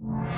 you